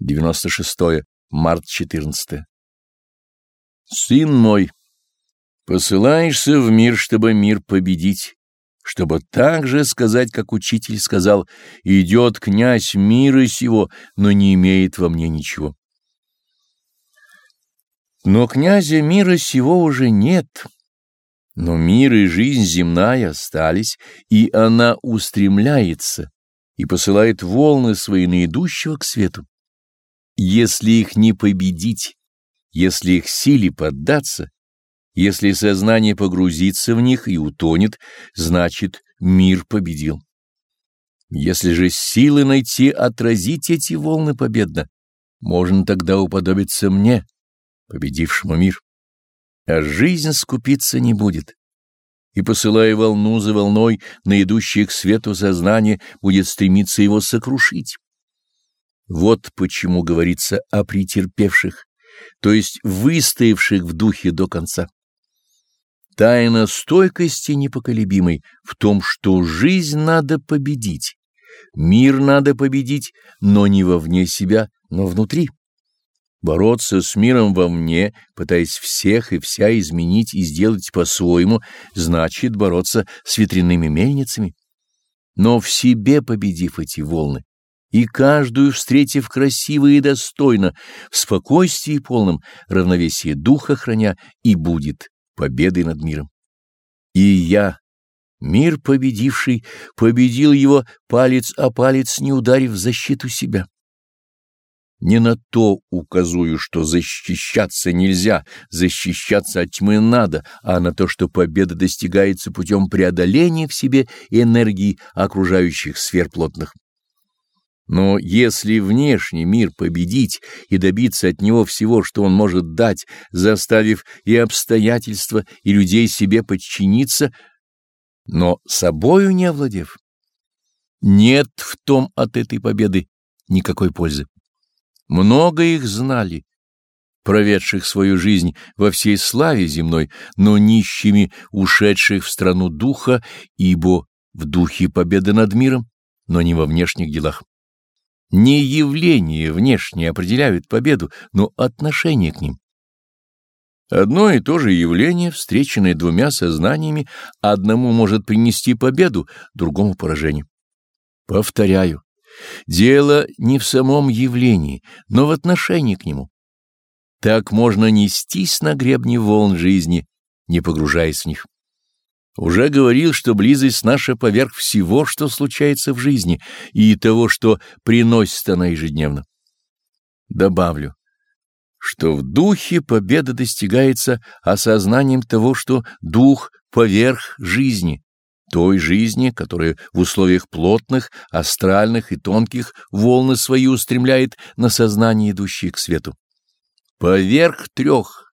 96. Март 14. Сын мой, посылаешься в мир, чтобы мир победить, чтобы так же сказать, как учитель сказал, идет князь мира сего, но не имеет во мне ничего. Но князя мира сего уже нет, но мир и жизнь земная остались, и она устремляется и посылает волны свои на идущего к свету. Если их не победить, если их силе поддаться, если сознание погрузится в них и утонет, значит мир победил. Если же силы найти отразить эти волны победно, можно тогда уподобиться мне, победившему мир. А жизнь скупиться не будет. И, посылая волну за волной на идущее к свету сознание, будет стремиться его сокрушить. Вот почему говорится о претерпевших, то есть выстоявших в духе до конца. Тайна стойкости непоколебимой в том, что жизнь надо победить, мир надо победить, но не вовне себя, но внутри. Бороться с миром вовне, пытаясь всех и вся изменить и сделать по-своему, значит бороться с ветряными мельницами. Но в себе победив эти волны, и каждую встретив красиво и достойно, в спокойствии полном, равновесие духа храня, и будет победой над миром. И я, мир победивший, победил его палец о палец, не ударив в защиту себя. Не на то указую, что защищаться нельзя, защищаться от тьмы надо, а на то, что победа достигается путем преодоления в себе энергии окружающих сфер плотных. Но если внешний мир победить и добиться от него всего, что он может дать, заставив и обстоятельства, и людей себе подчиниться, но собою не овладев, нет в том от этой победы никакой пользы. Много их знали, проведших свою жизнь во всей славе земной, но нищими, ушедших в страну духа, ибо в духе победа над миром, но не во внешних делах. Не явления внешние определяют победу, но отношение к ним. Одно и то же явление, встреченное двумя сознаниями, одному может принести победу, другому поражение. Повторяю, дело не в самом явлении, но в отношении к нему. Так можно нестись на гребне волн жизни, не погружаясь в них. Уже говорил, что близость наша поверх всего, что случается в жизни, и того, что приносит она ежедневно. Добавлю, что в духе победа достигается осознанием того, что дух поверх жизни, той жизни, которая в условиях плотных, астральных и тонких волны свои устремляет на сознание, идущее к свету. Поверх трех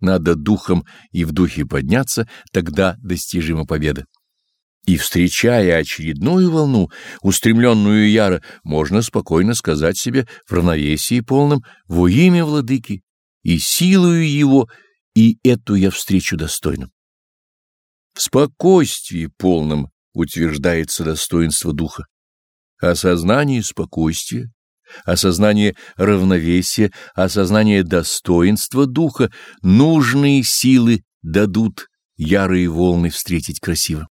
надо духом и в духе подняться, тогда достижима победа. И, встречая очередную волну, устремленную яро, можно спокойно сказать себе в равновесии полном «во имя владыки» и силою его, и эту я встречу достойным. В спокойствии полном утверждается достоинство духа. Осознание спокойствия осознание равновесия, осознание достоинства духа, нужные силы дадут ярые волны встретить красиво.